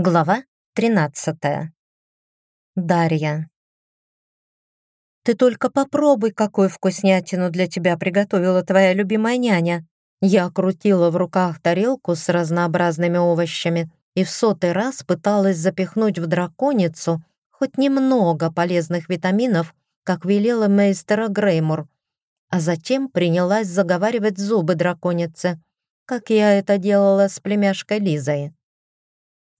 Глава 13. Дарья. «Ты только попробуй, какую вкуснятину для тебя приготовила твоя любимая няня». Я крутила в руках тарелку с разнообразными овощами и в сотый раз пыталась запихнуть в драконицу хоть немного полезных витаминов, как велела мейстера Греймур, а затем принялась заговаривать зубы драконицы, как я это делала с племяшкой Лизой.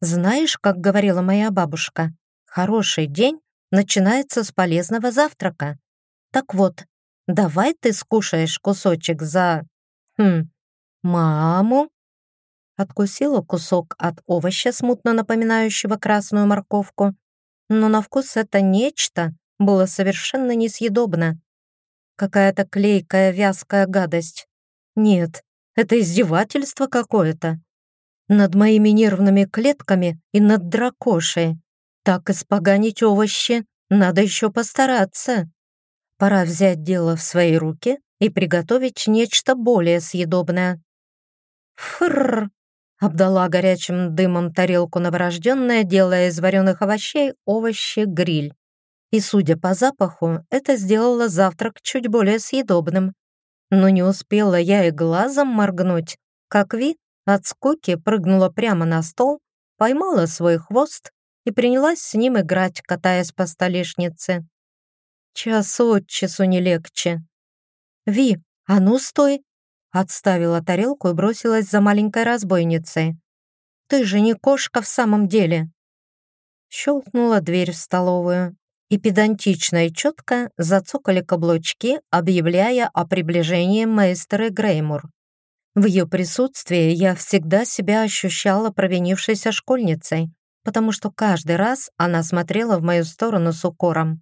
Знаешь, как говорила моя бабушка, хороший день начинается с полезного завтрака. Так вот, давай ты скушаешь кусочек за... Хм, маму?» Откусила кусок от овоща, смутно напоминающего красную морковку, но на вкус это нечто было совершенно несъедобно. Какая-то клейкая вязкая гадость. Нет, это издевательство какое-то над моими нервными клетками и над дракошей. Так испоганить овощи надо еще постараться. Пора взять дело в свои руки и приготовить нечто более съедобное. Фрррр! Обдала горячим дымом тарелку новорожденная, делая из вареных овощей овощи гриль. И, судя по запаху, это сделало завтрак чуть более съедобным. Но не успела я и глазом моргнуть, как Ви от скуки прыгнула прямо на стол, поймала свой хвост и принялась с ним играть, катаясь по столешнице. Час от часу не легче. «Ви, а ну стой!» Отставила тарелку и бросилась за маленькой разбойницей. «Ты же не кошка в самом деле!» Щелкнула дверь в столовую, и педантично и четко зацокали каблучки, объявляя о приближении мейстера Греймур. В ее присутствии я всегда себя ощущала провинившейся школьницей, потому что каждый раз она смотрела в мою сторону с укором.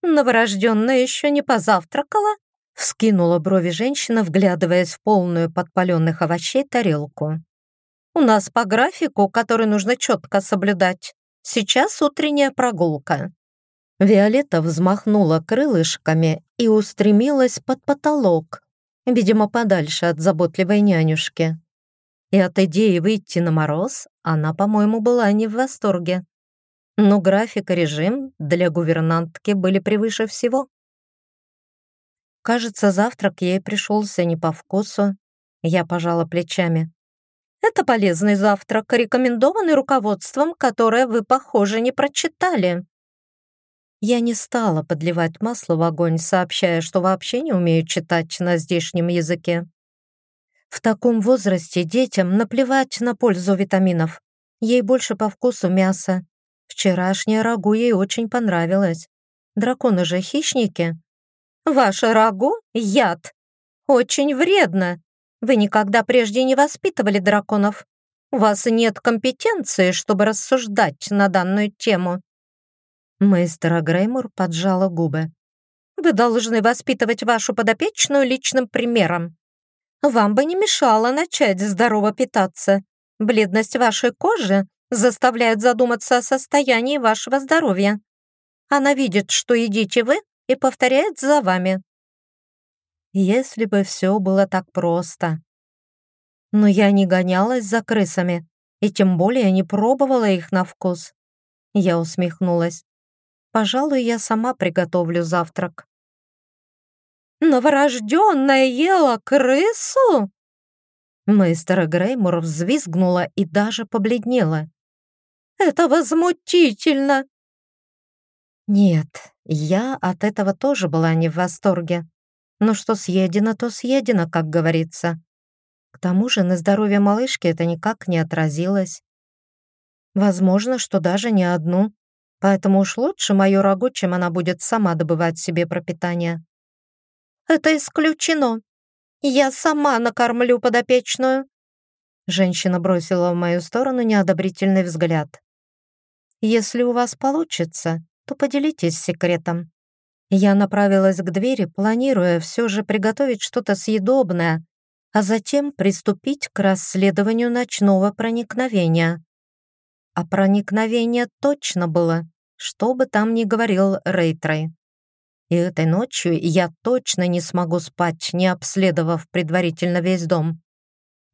«Новорожденная еще не позавтракала?» Вскинула брови женщина, вглядываясь в полную подпаленных овощей тарелку. «У нас по графику, который нужно четко соблюдать. Сейчас утренняя прогулка». Виолетта взмахнула крылышками и устремилась под потолок, видимо, подальше от заботливой нянюшки. И от идеи выйти на мороз она, по-моему, была не в восторге. Но график и режим для гувернантки были превыше всего. Кажется, завтрак ей пришелся не по вкусу. Я пожала плечами. «Это полезный завтрак, рекомендованный руководством, которое вы, похоже, не прочитали». Я не стала подливать масло в огонь, сообщая, что вообще не умею читать на здешнем языке. В таком возрасте детям наплевать на пользу витаминов. Ей больше по вкусу мяса. Вчерашнее рагу ей очень понравилось. Драконы же хищники. «Ваше рагу — яд. Очень вредно. Вы никогда прежде не воспитывали драконов. У вас нет компетенции, чтобы рассуждать на данную тему. Мейстера Греймур поджала губы. «Вы должны воспитывать вашу подопечную личным примером. Вам бы не мешало начать здорово питаться. Бледность вашей кожи заставляет задуматься о состоянии вашего здоровья. Она видит, что едите вы, и повторяет за вами». Если бы все было так просто. Но я не гонялась за крысами, и тем более не пробовала их на вкус. Я усмехнулась. Пожалуй, я сама приготовлю завтрак. «Новорожденная ела крысу?» Мистер Греймор взвизгнула и даже побледнела. «Это возмутительно!» Нет, я от этого тоже была не в восторге. Но что съедено, то съедено, как говорится. К тому же на здоровье малышки это никак не отразилось. Возможно, что даже не одну. Поэтому уж лучше мою рагу, чем она будет сама добывать себе пропитание. «Это исключено. Я сама накормлю подопечную». Женщина бросила в мою сторону неодобрительный взгляд. «Если у вас получится, то поделитесь секретом». Я направилась к двери, планируя все же приготовить что-то съедобное, а затем приступить к расследованию ночного проникновения. А проникновение точно было, что бы там ни говорил Рейтрей. И этой ночью я точно не смогу спать, не обследовав предварительно весь дом.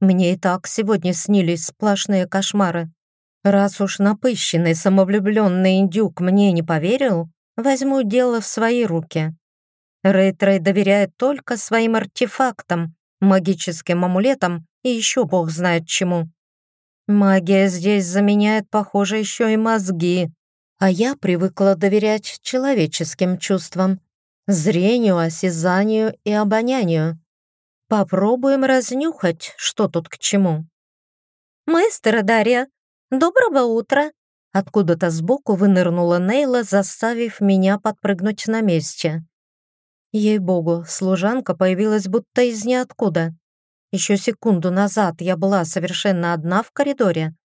Мне и так сегодня снились сплошные кошмары. Раз уж напыщенный, самовлюбленный индюк мне не поверил, возьму дело в свои руки. Рейтрей доверяет только своим артефактам, магическим амулетам и еще бог знает чему. Магия здесь заменяет, похоже, еще и мозги, а я привыкла доверять человеческим чувствам, зрению, осязанию и обонянию. Попробуем разнюхать, что тут к чему. «Мастер Дарья, доброго утра!» Откуда-то сбоку вынырнула Нейла, заставив меня подпрыгнуть на месте. Ей-богу, служанка появилась будто из ниоткуда. Еще секунду назад я была совершенно одна в коридоре.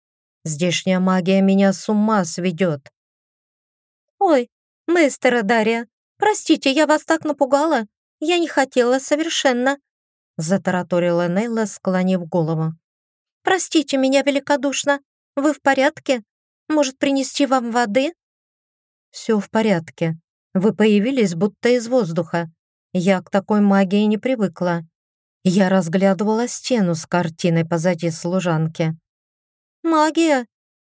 Здешняя магия меня с ума сведет. «Ой, мастера Дарья, простите, я вас так напугала. Я не хотела совершенно», затараторила Нейла, склонив голову. «Простите меня великодушно. Вы в порядке? Может, принести вам воды?» «Все в порядке. Вы появились будто из воздуха. Я к такой магии не привыкла. Я разглядывала стену с картиной позади служанки. «Магия?»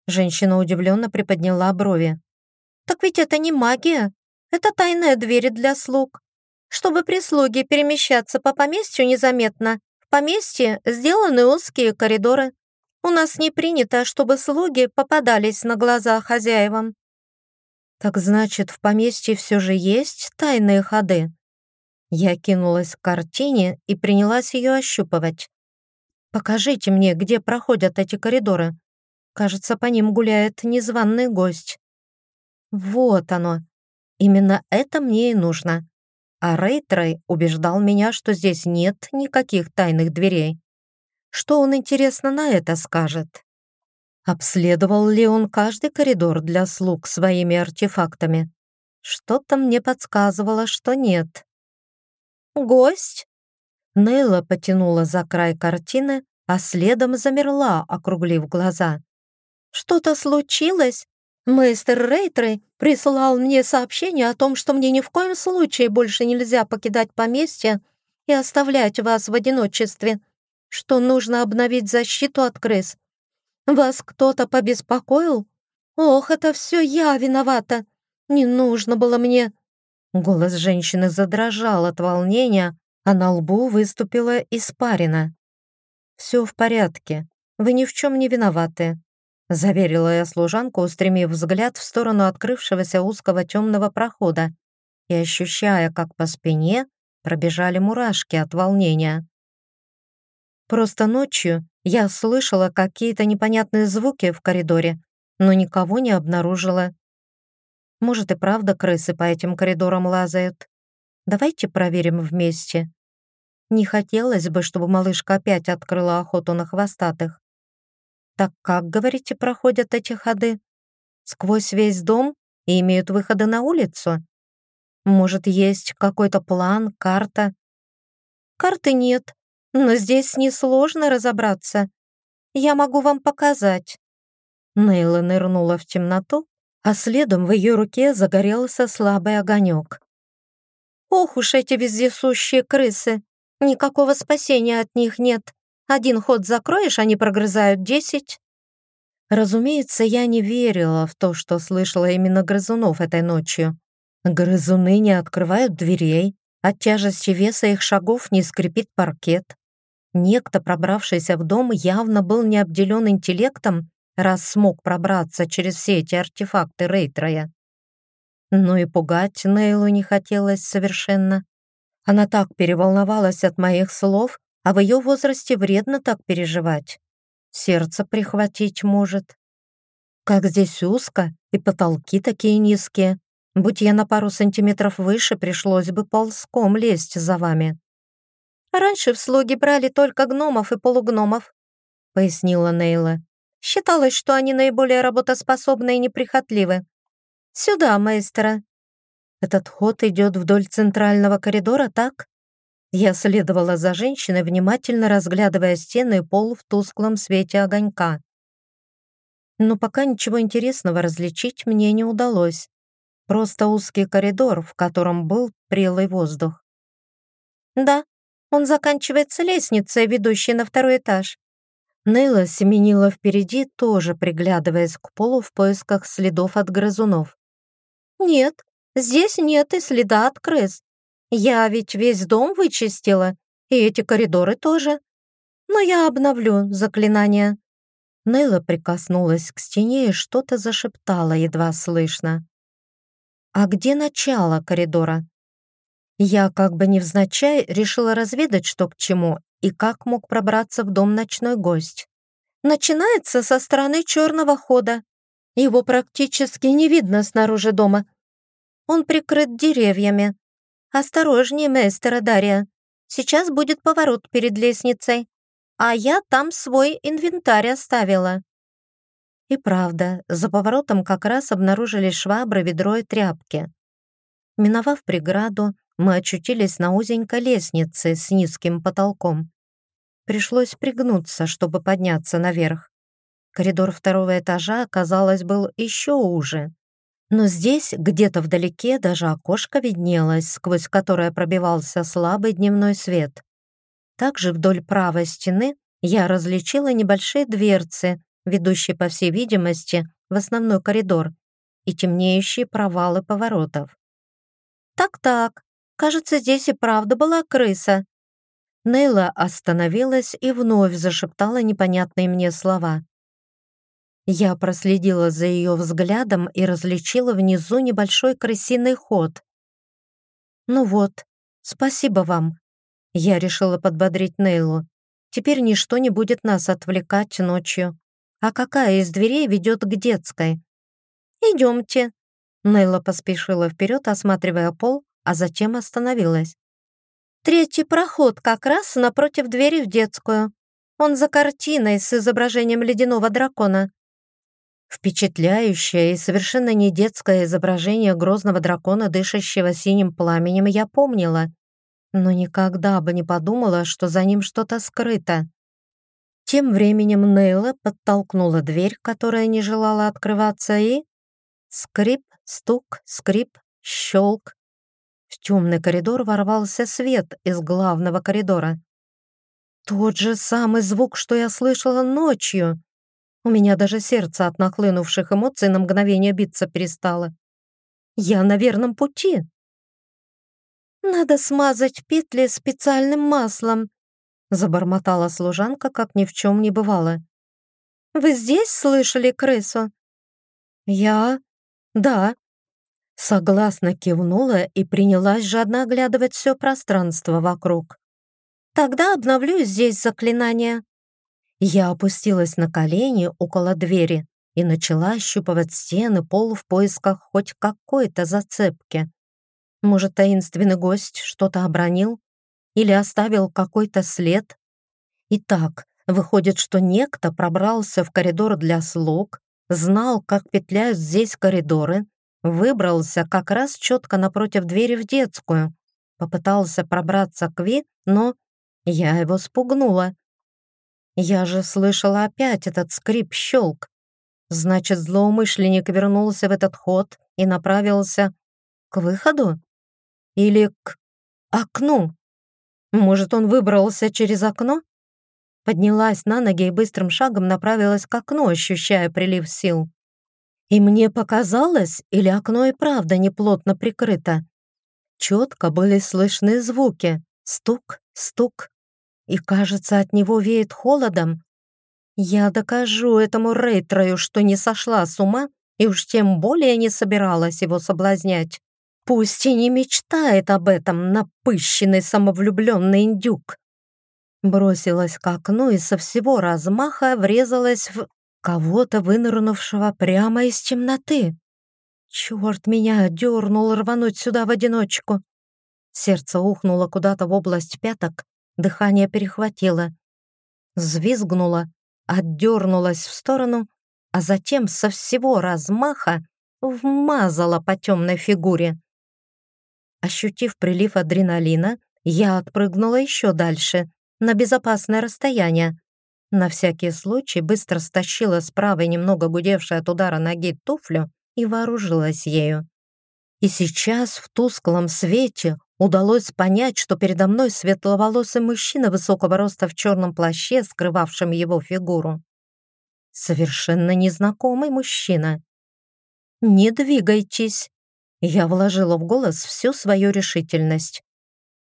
Женщина удивленно приподняла брови. «Так ведь это не магия. Это тайная дверь для слуг. Чтобы прислуги перемещаться по поместью незаметно, в поместье сделаны узкие коридоры. У нас не принято, чтобы слуги попадались на глаза хозяевам». «Так значит, в поместье все же есть тайные ходы?» Я кинулась к картине и принялась ее ощупывать. «Покажите мне, где проходят эти коридоры. Кажется, по ним гуляет незваный гость». Вот оно. Именно это мне и нужно. А Рейтрей убеждал меня, что здесь нет никаких тайных дверей. Что он, интересно, на это скажет? Обследовал ли он каждый коридор для слуг своими артефактами? Что-то мне подсказывало, что нет. «Гость?» Нейла потянула за край картины, а следом замерла, округлив глаза. «Что-то случилось? Мейстер Рейтрей прислал мне сообщение о том, что мне ни в коем случае больше нельзя покидать поместье и оставлять вас в одиночестве, что нужно обновить защиту от крыс. Вас кто-то побеспокоил? Ох, это все я виновата. Не нужно было мне...» Голос женщины задрожал от волнения, а на лбу выступила испарина. «Все в порядке. Вы ни в чем не виноваты», заверила я служанку, устремив взгляд в сторону открывшегося узкого темного прохода и ощущая, как по спине пробежали мурашки от волнения. Просто ночью я слышала какие-то непонятные звуки в коридоре, но никого не обнаружила. Может и правда крысы по этим коридорам лазают. Давайте проверим вместе. Не хотелось бы, чтобы малышка опять открыла охоту на хвостатых. Так как, говорите, проходят эти ходы? Сквозь весь дом и имеют выходы на улицу? Может, есть какой-то план, карта? Карты нет, но здесь несложно разобраться. Я могу вам показать. Нейла нырнула в темноту а следом в ее руке загорелся слабый огонек. «Ох уж эти вездесущие крысы! Никакого спасения от них нет. Один ход закроешь, они прогрызают десять». Разумеется, я не верила в то, что слышала именно грызунов этой ночью. Грызуны не открывают дверей, от тяжести веса их шагов не скрипит паркет. Некто, пробравшийся в дом, явно был не обделен интеллектом раз смог пробраться через все эти артефакты Рейтроя. Но и пугать Нейлу не хотелось совершенно. Она так переволновалась от моих слов, а в ее возрасте вредно так переживать. Сердце прихватить может. Как здесь узко, и потолки такие низкие. Будь я на пару сантиметров выше, пришлось бы ползком лезть за вами. «Раньше в слуги брали только гномов и полугномов», — пояснила Нейла. Считалось, что они наиболее работоспособны и неприхотливы. Сюда, мейстера. Этот ход идет вдоль центрального коридора, так? Я следовала за женщиной, внимательно разглядывая стены и пол в тусклом свете огонька. Но пока ничего интересного различить мне не удалось. Просто узкий коридор, в котором был прелый воздух. «Да, он заканчивается лестницей, ведущей на второй этаж. Нейла семенила впереди, тоже приглядываясь к полу в поисках следов от грызунов. «Нет, здесь нет и следа от крыс. Я ведь весь дом вычистила, и эти коридоры тоже. Но я обновлю заклинание». Нейла прикоснулась к стене и что-то зашептала, едва слышно. «А где начало коридора?» Я как бы невзначай решила разведать, что к чему, и как мог пробраться в дом ночной гость. Начинается со стороны черного хода. Его практически не видно снаружи дома. Он прикрыт деревьями. Осторожнее, мастера Дарья. Сейчас будет поворот перед лестницей а я там свой инвентарь оставила». И правда, за поворотом как раз обнаружили швабры, ведро и тряпки. Миновав преграду, мы очутились на узенькой лестнице с низким потолком. Пришлось пригнуться, чтобы подняться наверх. Коридор второго этажа, казалось, был еще уже. Но здесь, где-то вдалеке, даже окошко виднелось, сквозь которое пробивался слабый дневной свет. Также вдоль правой стены я различила небольшие дверцы, ведущие, по всей видимости, в основной коридор, и темнеющие провалы поворотов. «Так-так, кажется, здесь и правда была крыса». Нейла остановилась и вновь зашептала непонятные мне слова. Я проследила за ее взглядом и различила внизу небольшой крысиный ход. «Ну вот, спасибо вам. Я решила подбодрить Нейлу. Теперь ничто не будет нас отвлекать ночью. А какая из дверей ведет к детской? Идемте. Нейла поспешила вперед, осматривая пол, а затем остановилась. Третий проход как раз напротив двери в детскую. Он за картиной с изображением ледяного дракона. Впечатляющее и совершенно не детское изображение грозного дракона, дышащего синим пламенем, я помнила но никогда бы не подумала, что за ним что-то скрыто. Тем временем Нейла подтолкнула дверь, которая не желала открываться, и... Скрип, стук, скрип, щелк. В темный коридор ворвался свет из главного коридора. Тот же самый звук, что я слышала ночью. У меня даже сердце от нахлынувших эмоций на мгновение биться перестало. Я на верном пути. «Надо смазать петли специальным маслом», забормотала служанка, как ни в чем не бывало. «Вы здесь слышали крысу?» «Я? Да». Согласно кивнула и принялась жадно оглядывать все пространство вокруг. «Тогда обновлю здесь заклинание». Я опустилась на колени около двери и начала ощупывать стены, пол в поисках хоть какой-то зацепки. Может, таинственный гость что-то обронил или оставил какой-то след? Итак, выходит, что некто пробрался в коридор для слуг, знал, как петляют здесь коридоры, выбрался как раз четко напротив двери в детскую, попытался пробраться к Ви, но я его спугнула. Я же слышала опять этот скрип-щелк. Значит, злоумышленник вернулся в этот ход и направился к выходу? Или к окну? Может, он выбрался через окно? Поднялась на ноги и быстрым шагом направилась к окну, ощущая прилив сил. И мне показалось, или окно и правда неплотно прикрыто. Четко были слышны звуки. Стук, стук. И, кажется, от него веет холодом. Я докажу этому Рейтрою, что не сошла с ума и уж тем более не собиралась его соблазнять. Пусть и не мечтает об этом напыщенный самовлюбленный индюк. Бросилась к окну и со всего размаха врезалась в кого-то, вынырнувшего прямо из темноты. Черт меня дернул рвануть сюда в одиночку. Сердце ухнуло куда-то в область пяток, дыхание перехватило. Взвизгнуло, отдернулась в сторону, а затем со всего размаха вмазала по темной фигуре. Ощутив прилив адреналина, я отпрыгнула еще дальше, на безопасное расстояние. На всякий случай быстро стащила с правой немного гудевшей от удара ноги туфлю и вооружилась ею. И сейчас в тусклом свете удалось понять, что передо мной светловолосый мужчина высокого роста в черном плаще, скрывавшем его фигуру. Совершенно незнакомый мужчина. «Не двигайтесь!» Я вложила в голос всю свою решительность.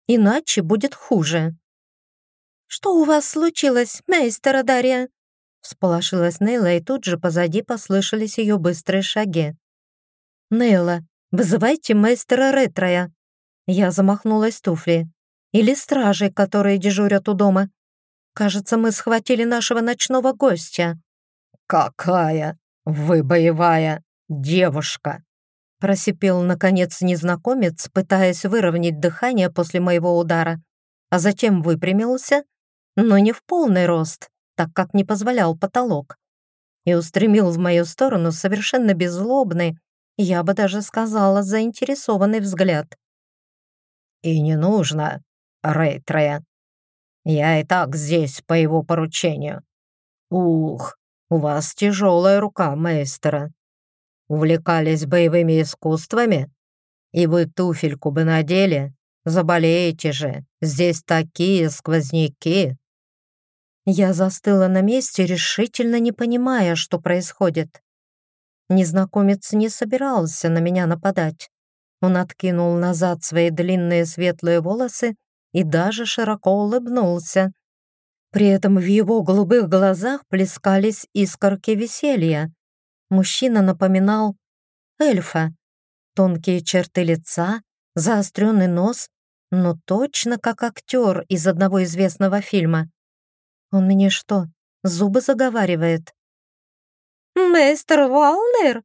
«Иначе будет хуже». «Что у вас случилось, мейстера Дарья?» Всполошилась Нейла, и тут же позади послышались ее быстрые шаги. «Нейла, вызывайте мейстера Ретроя!» Я замахнулась туфли. «Или стражей, которые дежурят у дома. Кажется, мы схватили нашего ночного гостя». «Какая вы боевая девушка!» Просипел, наконец, незнакомец, пытаясь выровнять дыхание после моего удара, а затем выпрямился, но не в полный рост, так как не позволял потолок, и устремил в мою сторону совершенно беззлобный, я бы даже сказала, заинтересованный взгляд. «И не нужно, Рейтрея. Я и так здесь по его поручению. Ух, у вас тяжелая рука, мейстера. Увлекались боевыми искусствами? И вы туфельку бы надели? Заболеете же, здесь такие сквозняки!» Я застыла на месте, решительно не понимая, что происходит. Незнакомец не собирался на меня нападать. Он откинул назад свои длинные светлые волосы и даже широко улыбнулся. При этом в его голубых глазах плескались искорки веселья. Мужчина напоминал эльфа. Тонкие черты лица, заостренный нос, но точно как актер из одного известного фильма. Он мне что, зубы заговаривает? «Мистер Валнер?»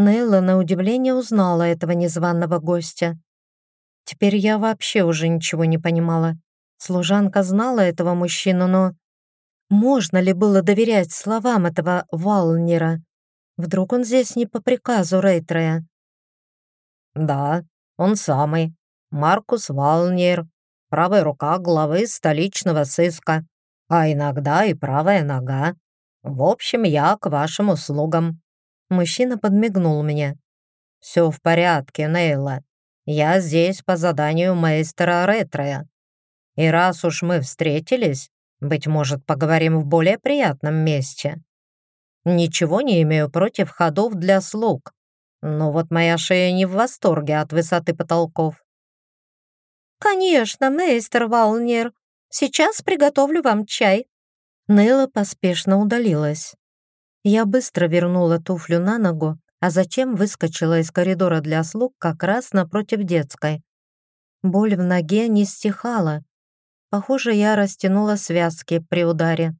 Нелла на удивление узнала этого незваного гостя. Теперь я вообще уже ничего не понимала. Служанка знала этого мужчину, но... Можно ли было доверять словам этого Валнера? Вдруг он здесь не по приказу Рейтрея? «Да, он самый. Маркус Валнер, правая рука главы столичного сыска а иногда и правая нога. В общем, я к вашим услугам». Мужчина подмигнул мне. «Все в порядке, Нейла. Я здесь по заданию мейстера Ретроя. И раз уж мы встретились, быть может, поговорим в более приятном месте. Ничего не имею против ходов для слуг, но вот моя шея не в восторге от высоты потолков». «Конечно, мейстер Валнер», Сейчас приготовлю вам чай». Нелла поспешно удалилась. Я быстро вернула туфлю на ногу, а затем выскочила из коридора для слуг как раз напротив детской. Боль в ноге не стихала. Похоже, я растянула связки при ударе.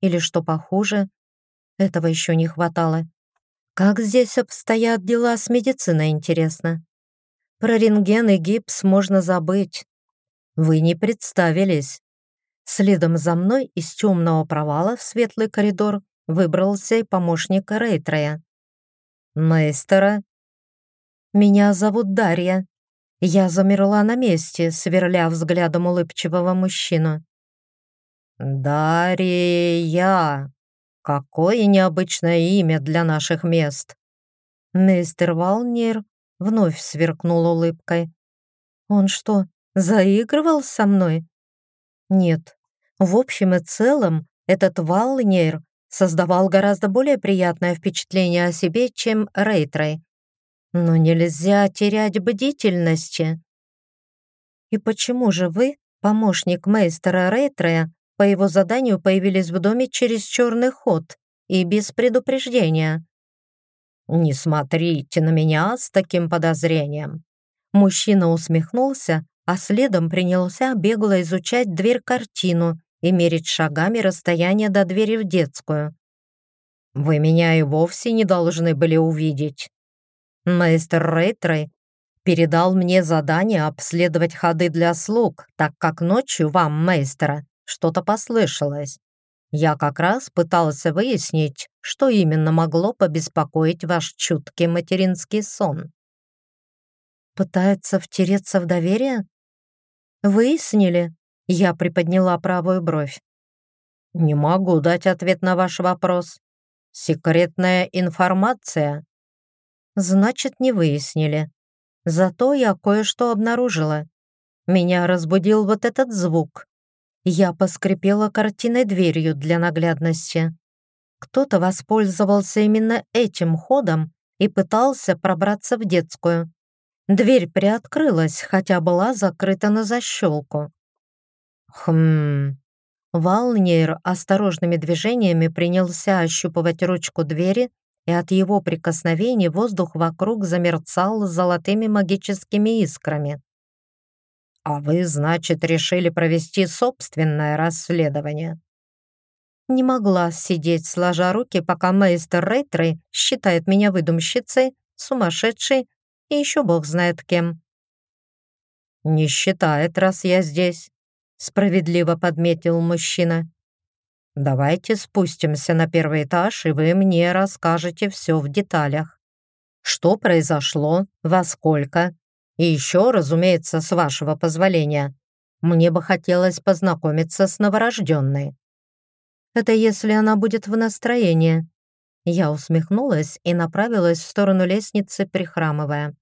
Или что похуже, этого еще не хватало. Как здесь обстоят дела с медициной, интересно? Про рентген и гипс можно забыть. Вы не представились. Следом за мной из темного провала в светлый коридор выбрался и помощник Рейтрея. «Мейстера?» «Меня зовут Дарья». Я замерла на месте, сверля взглядом улыбчивого мужчину. «Дарья! Какое необычное имя для наших мест!» Мистер Валнир вновь сверкнул улыбкой. «Он что, заигрывал со мной?» Нет. В общем и целом, этот Валнейр создавал гораздо более приятное впечатление о себе, чем Рейтрей. Но нельзя терять бдительности. И почему же вы, помощник мейстера Рейтрея, по его заданию появились в доме через черный ход и без предупреждения? «Не смотрите на меня с таким подозрением». Мужчина усмехнулся, а следом принялся бегло изучать дверь-картину и мерить шагами расстояние до двери в детскую. «Вы меня и вовсе не должны были увидеть. Мейстер Рейтрей передал мне задание обследовать ходы для слуг, так как ночью вам, мейстера, что-то послышалось. Я как раз пытался выяснить, что именно могло побеспокоить ваш чуткий материнский сон. Пытается втереться в доверие? «Выяснили?» Я приподняла правую бровь. «Не могу дать ответ на ваш вопрос. Секретная информация». «Значит, не выяснили. Зато я кое-что обнаружила. Меня разбудил вот этот звук. Я поскрипела картиной дверью для наглядности. Кто-то воспользовался именно этим ходом и пытался пробраться в детскую. Дверь приоткрылась, хотя была закрыта на защелку. Хм. Валнейр осторожными движениями принялся ощупывать ручку двери, и от его прикосновений воздух вокруг замерцал золотыми магическими искрами. «А вы, значит, решили провести собственное расследование?» Не могла сидеть сложа руки, пока мейстер Рейтрей считает меня выдумщицей, сумасшедшей и еще бог знает кем. «Не считает, раз я здесь», — справедливо подметил мужчина. «Давайте спустимся на первый этаж, и вы мне расскажете все в деталях. Что произошло, во сколько, и еще, разумеется, с вашего позволения, мне бы хотелось познакомиться с новорожденной». Это если она будет в настроении. Я усмехнулась и направилась в сторону лестницы, прихрамывая.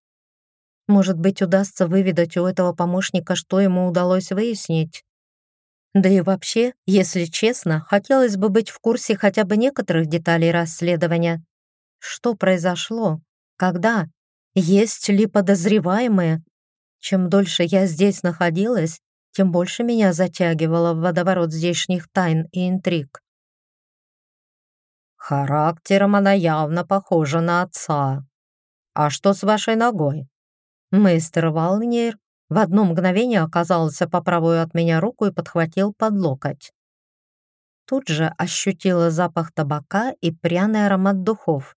Может быть, удастся выведать у этого помощника, что ему удалось выяснить. Да и вообще, если честно, хотелось бы быть в курсе хотя бы некоторых деталей расследования. Что произошло? Когда? Есть ли подозреваемые? Чем дольше я здесь находилась, тем больше меня затягивало в водоворот здешних тайн и интриг. Характером она явно похожа на отца. А что с вашей ногой? Мистер Валнер в одно мгновение оказался по правую от меня руку и подхватил под локоть. Тут же ощутила запах табака и пряный аромат духов.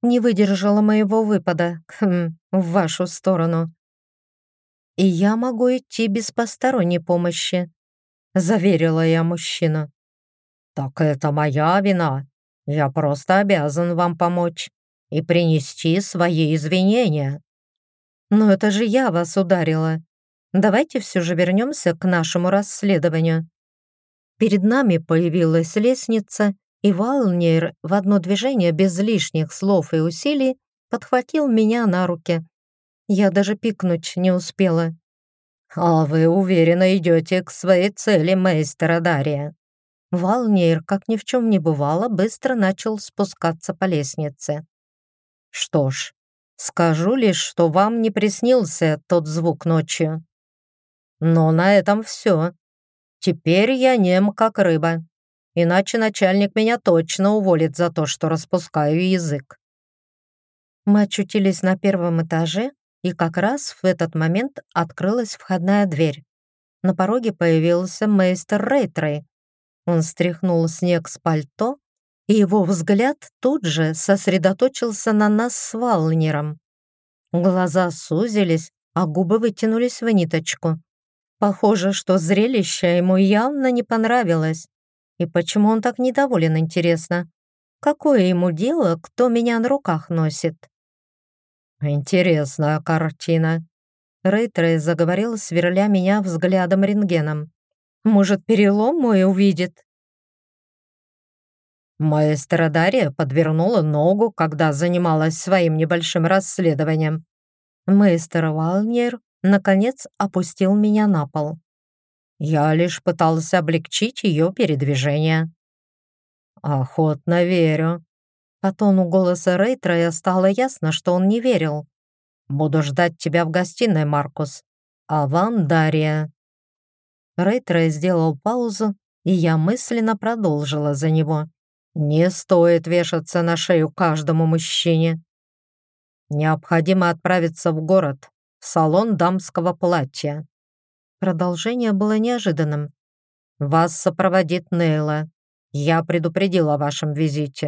Не выдержала моего выпада хм, в вашу сторону и я могу идти без посторонней помощи», — заверила я мужчину. «Так это моя вина. Я просто обязан вам помочь и принести свои извинения». «Но это же я вас ударила. Давайте все же вернемся к нашему расследованию». Перед нами появилась лестница, и Валнер в одно движение без лишних слов и усилий подхватил меня на руки, я даже пикнуть не успела. «А вы уверенно идете к своей цели, мейстера Дария». Валнейр, как ни в чем не бывало, быстро начал спускаться по лестнице. «Что ж, скажу лишь, что вам не приснился тот звук ночью. Но на этом все. Теперь я нем, как рыба. Иначе начальник меня точно уволит за то, что распускаю язык». Мы очутились на первом этаже, и как раз в этот момент открылась входная дверь. На пороге появился мейстер Рейтрей. Он стряхнул снег с пальто, и его взгляд тут же сосредоточился на нас с Валнером. Глаза сузились, а губы вытянулись в ниточку. Похоже, что зрелище ему явно не понравилось. И почему он так недоволен, интересно? Какое ему дело, кто меня на руках носит? «Интересная картина», — Рейтрей заговорил, сверля меня взглядом рентгеном. «Может, перелом мой увидит?» Маэстро Дарья подвернула ногу, когда занималась своим небольшим расследованием. Маэстро Валнер, наконец, опустил меня на пол. Я лишь пытался облегчить ее передвижение. «Охотно верю», по тону голоса Рейтрея стало ясно, что он не верил. «Буду ждать тебя в гостиной, Маркус. А вам, Дарья». Рейтрей сделал паузу, и я мысленно продолжила за него. «Не стоит вешаться на шею каждому мужчине. Необходимо отправиться в город, в салон дамского платья». Продолжение было неожиданным. «Вас сопроводит Нейла. Я предупредила о вашем визите.